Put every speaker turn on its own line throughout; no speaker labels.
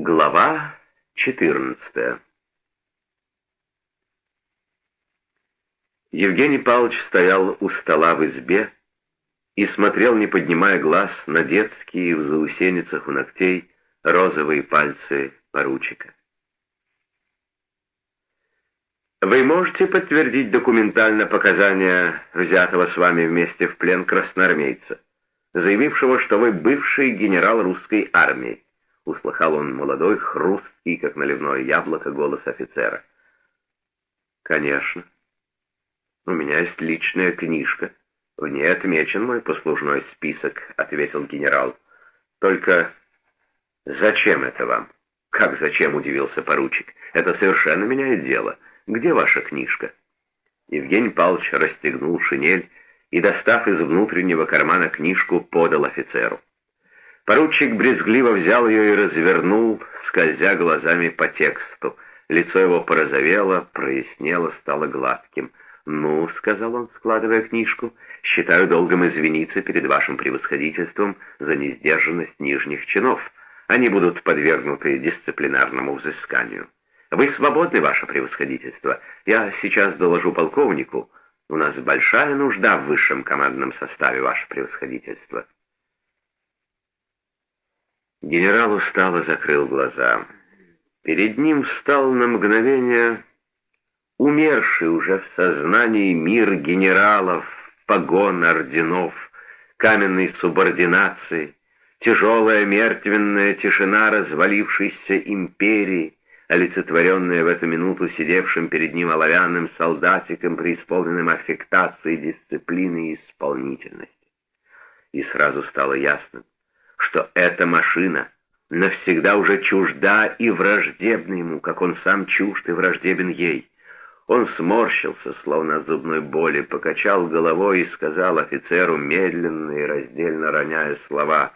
Глава 14 Евгений Павлович стоял у стола в избе и смотрел, не поднимая глаз, на детские в заусеницах у ногтей розовые пальцы поручика. «Вы можете подтвердить документально показания взятого с вами вместе в плен красноармейца, заявившего, что вы бывший генерал русской армии?» Услыхал он молодой, хрусткий, как наливное яблоко, голос офицера. «Конечно. У меня есть личная книжка. В ней отмечен мой послужной список», — ответил генерал. «Только зачем это вам?» «Как зачем?» — удивился поручик. «Это совершенно меняет дело. Где ваша книжка?» Евгений Павлович расстегнул шинель и, достав из внутреннего кармана книжку, подал офицеру. Поручик брезгливо взял ее и развернул, скользя глазами по тексту. Лицо его порозовело, прояснело, стало гладким. «Ну», — сказал он, складывая книжку, — «считаю долгом извиниться перед вашим превосходительством за несдержанность нижних чинов. Они будут подвергнуты дисциплинарному взысканию. Вы свободны, ваше превосходительство. Я сейчас доложу полковнику. У нас большая нужда в высшем командном составе, ваше превосходительство». Генерал устало закрыл глаза. Перед ним встал на мгновение умерший уже в сознании мир генералов, погон, орденов, каменной субординации, тяжелая мертвенная тишина развалившейся империи, олицетворенная в эту минуту сидевшим перед ним оловянным солдатиком, преисполненным аффектацией, дисциплины и исполнительности. И сразу стало ясно, что эта машина навсегда уже чужда и враждебна ему, как он сам чужд и враждебен ей. Он сморщился, словно от зубной боли, покачал головой и сказал офицеру, медленно и раздельно роняя слова,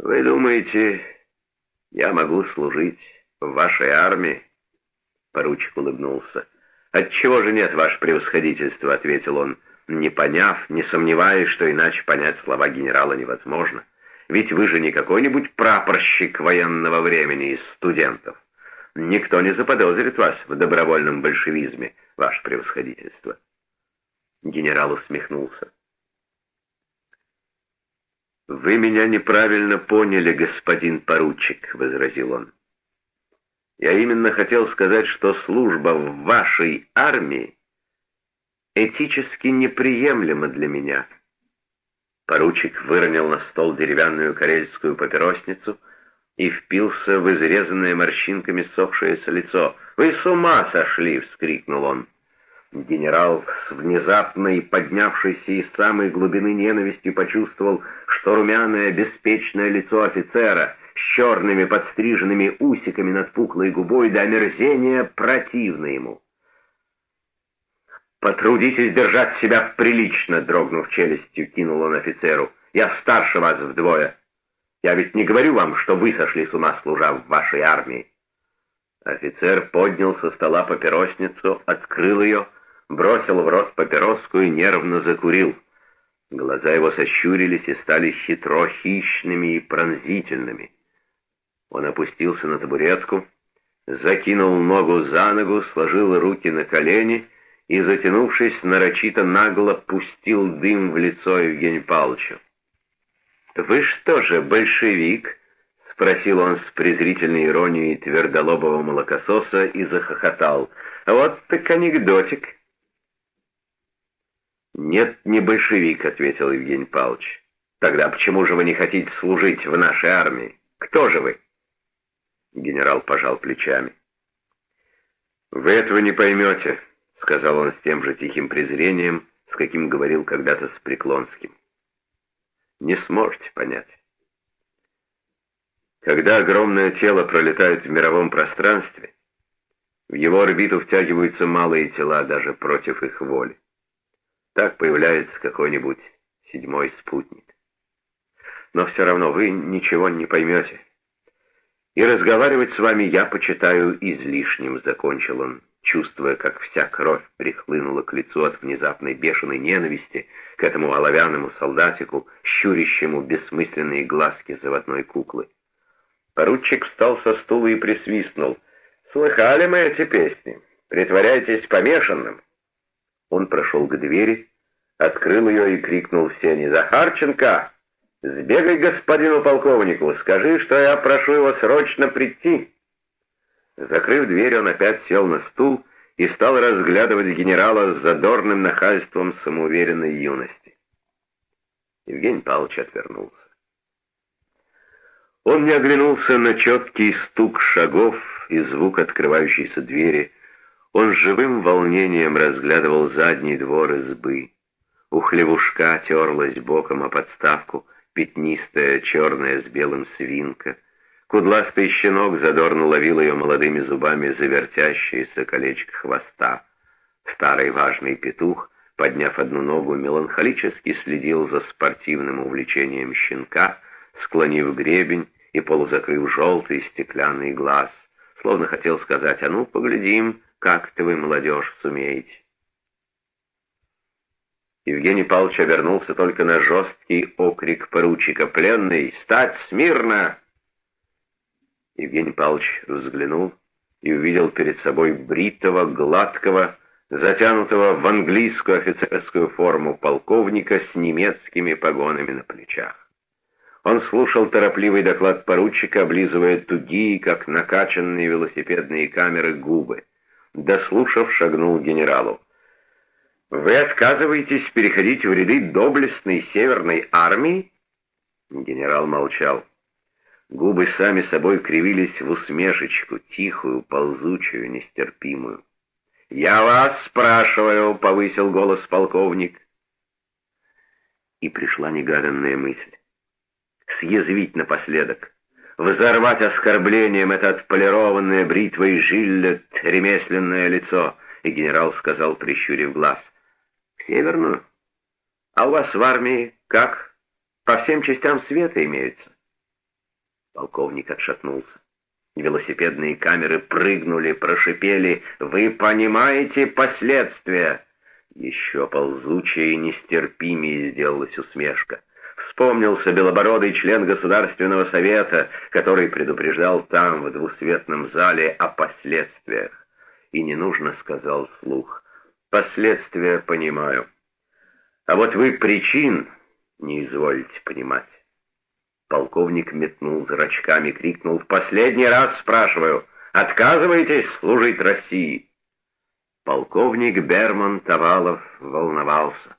«Вы думаете, я могу служить в вашей армии?» Поручик улыбнулся. «Отчего же нет, ваше превосходительство?» — ответил он, не поняв, не сомневаясь, что иначе понять слова генерала невозможно. Ведь вы же не какой-нибудь прапорщик военного времени из студентов. Никто не заподозрит вас в добровольном большевизме, ваше превосходительство. Генерал усмехнулся. «Вы меня неправильно поняли, господин поручик», — возразил он. «Я именно хотел сказать, что служба в вашей армии этически неприемлема для меня». Поручик выронил на стол деревянную карельскую папиросницу и впился в изрезанное морщинками сохшееся лицо. «Вы с ума сошли!» — вскрикнул он. Генерал с внезапной поднявшейся из самой глубины ненависти почувствовал, что румяное беспечное лицо офицера с черными подстриженными усиками над пухлой губой до омерзения противно ему. «Потрудитесь держать себя прилично», — дрогнув челюстью, кинул он офицеру. «Я старше вас вдвое. Я ведь не говорю вам, что вы сошли с ума, служа в вашей армии». Офицер поднял со стола папиросницу, открыл ее, бросил в рот папироску и нервно закурил. Глаза его сощурились и стали хитро хищными и пронзительными. Он опустился на табуретку, закинул ногу за ногу, сложил руки на колени — и, затянувшись, нарочито нагло пустил дым в лицо Евгению Павловичу. «Вы что же, большевик?» — спросил он с презрительной иронией твердолобого молокососа и захохотал. «Вот так анекдотик». «Нет, не большевик», — ответил Евгений Павлович. «Тогда почему же вы не хотите служить в нашей армии? Кто же вы?» Генерал пожал плечами. «Вы этого не поймете», — сказал он с тем же тихим презрением, с каким говорил когда-то с Преклонским. «Не сможете понять. Когда огромное тело пролетает в мировом пространстве, в его орбиту втягиваются малые тела даже против их воли. Так появляется какой-нибудь седьмой спутник. Но все равно вы ничего не поймете. И разговаривать с вами я почитаю излишним, закончил он чувствуя, как вся кровь прихлынула к лицу от внезапной бешеной ненависти к этому оловянному солдатику, щурящему бессмысленные глазки заводной куклы. Поручик встал со стула и присвистнул. «Слыхали мы эти песни? Притворяйтесь помешанным!» Он прошел к двери, открыл ее и крикнул в сене. «Захарченко, сбегай господину полковнику, скажи, что я прошу его срочно прийти!» Закрыв дверь, он опять сел на стул и стал разглядывать генерала с задорным нахальством самоуверенной юности. Евгений Павлович отвернулся. Он не оглянулся на четкий стук шагов и звук открывающейся двери. Он живым волнением разглядывал задний двор избы. У хлевушка терлась боком о подставку пятнистая черная с белым свинка. Кудластый щенок задорно ловил ее молодыми зубами завертящееся колечко хвоста. Старый важный петух, подняв одну ногу, меланхолически следил за спортивным увлечением щенка, склонив гребень и полузакрыв желтый стеклянный глаз, словно хотел сказать, а ну, поглядим, как-то вы, молодежь, сумеете. Евгений Павлович обернулся только на жесткий окрик поручика. «Пленный! Стать смирно!» Евгений Павлович взглянул и увидел перед собой бритого, гладкого, затянутого в английскую офицерскую форму полковника с немецкими погонами на плечах. Он слушал торопливый доклад поручика, облизывая тугие, как накачанные велосипедные камеры, губы. Дослушав, шагнул к генералу. «Вы отказываетесь переходить в ряды доблестной Северной армии?» Генерал молчал. Губы сами собой кривились в усмешечку, тихую, ползучую, нестерпимую. «Я вас спрашиваю», — повысил голос полковник. И пришла негаданная мысль съязвить напоследок, взорвать оскорблением это отполированное бритвой жилет ремесленное лицо, и генерал сказал, прищурив глаз, «К северную? А у вас в армии как? По всем частям света имеются?» Полковник отшатнулся. Велосипедные камеры прыгнули, прошипели, «Вы понимаете последствия?» Еще ползучая и нестерпимее сделалась усмешка. Вспомнился белобородый член Государственного совета, который предупреждал там, в двусветном зале, о последствиях. И не нужно, сказал слух. Последствия понимаю. А вот вы причин не изволите понимать. Полковник метнул зрачками, крикнул. «В последний раз спрашиваю, отказываетесь служить России?» Полковник Берман Тавалов волновался.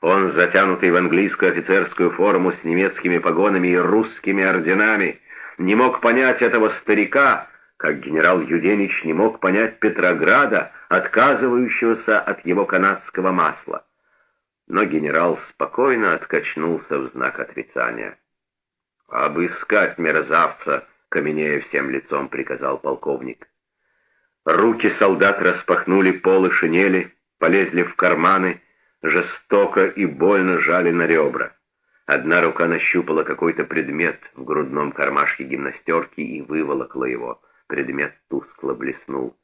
Он, затянутый в английскую офицерскую форму с немецкими погонами и русскими орденами, не мог понять этого старика, как генерал Юденич не мог понять Петрограда, отказывающегося от его канадского масла. Но генерал спокойно откачнулся в знак отрицания. «Обыскать мерзавца!» — каменея всем лицом приказал полковник. Руки солдат распахнули полы шинели, полезли в карманы, жестоко и больно жали на ребра. Одна рука нащупала какой-то предмет в грудном кармашке гимнастерки и выволокла его. Предмет тускло блеснул.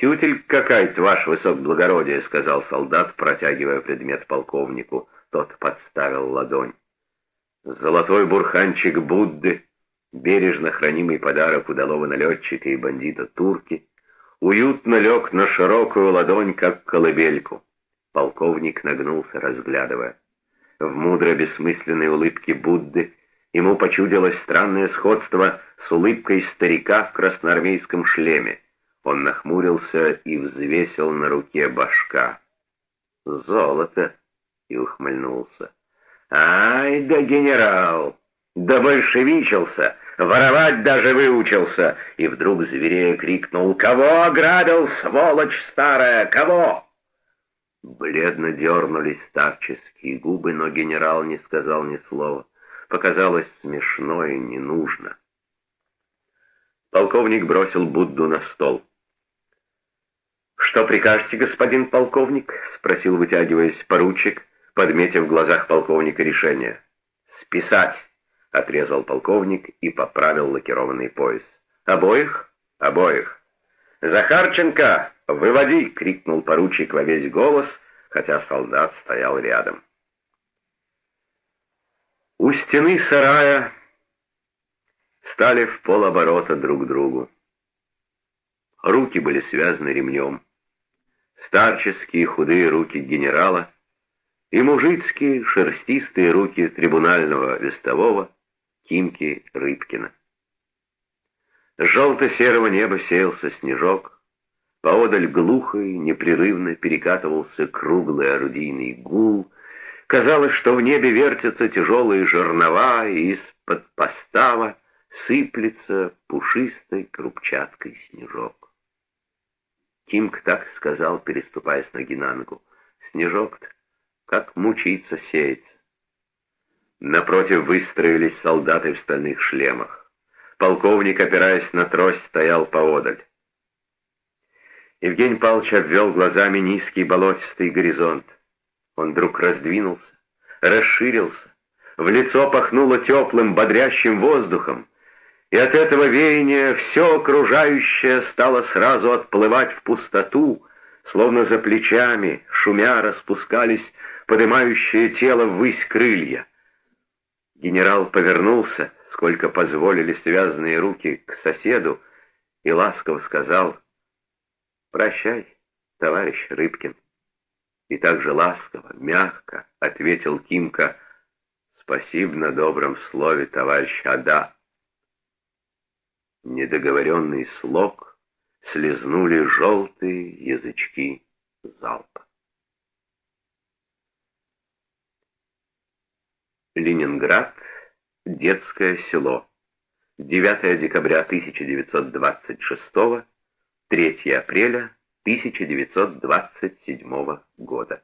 «Тютель какая-то, ваш высокоблагородие», — сказал солдат, протягивая предмет полковнику. Тот подставил ладонь. Золотой бурханчик Будды, бережно хранимый подарок удалого налетчика и бандита турки, уютно лег на широкую ладонь, как колыбельку. Полковник нагнулся, разглядывая. В мудро-бессмысленной улыбке Будды ему почудилось странное сходство с улыбкой старика в красноармейском шлеме. Он нахмурился и взвесил на руке башка. «Золото!» — и ухмыльнулся. «Ай да генерал! Да большевичился! Воровать даже выучился!» И вдруг зверея крикнул «Кого ограбил, сволочь старая? Кого?» Бледно дернулись старческие губы, но генерал не сказал ни слова. Показалось смешно и не нужно. Полковник бросил Будду на стол. «Что прикажете, господин полковник?» — спросил, вытягиваясь поручик, подметив в глазах полковника решение. «Списать!» — отрезал полковник и поправил лакированный пояс. «Обоих?» «Обоих!» «Захарченко, выводи!» — крикнул поручик во весь голос, хотя солдат стоял рядом. У стены сарая стали в полоборота друг к другу. Руки были связаны ремнем. Старческие худые руки генерала и мужицкие шерстистые руки трибунального вестового Кимки Рыбкина. С желто-серого неба сеялся снежок, поодаль глухо и непрерывно перекатывался круглый орудийный гул, казалось, что в небе вертятся тяжелые жернова, и из-под постава сыплется пушистой крупчаткой снежок. Кимк так сказал, переступая с ноги на ногу. Снежок-то, как мучиться сеется. Напротив выстроились солдаты в стальных шлемах. Полковник, опираясь на трость, стоял поодаль. Евгений Павлович обвел глазами низкий болотистый горизонт. Он вдруг раздвинулся, расширился, в лицо пахнуло теплым, бодрящим воздухом, и от этого веяния все окружающее стало сразу отплывать в пустоту, словно за плечами, шумя, распускались поднимающие тело ввысь крылья. Генерал повернулся, сколько позволили связанные руки, к соседу и ласково сказал «Прощай, товарищ Рыбкин». И также ласково, мягко ответил Кимка «Спасибо на добром слове, товарищ Ада». Недоговоренный слог слезнули желтые язычки залпа. Ленинград, детское село. 9 декабря 1926, 3 апреля 1927 года.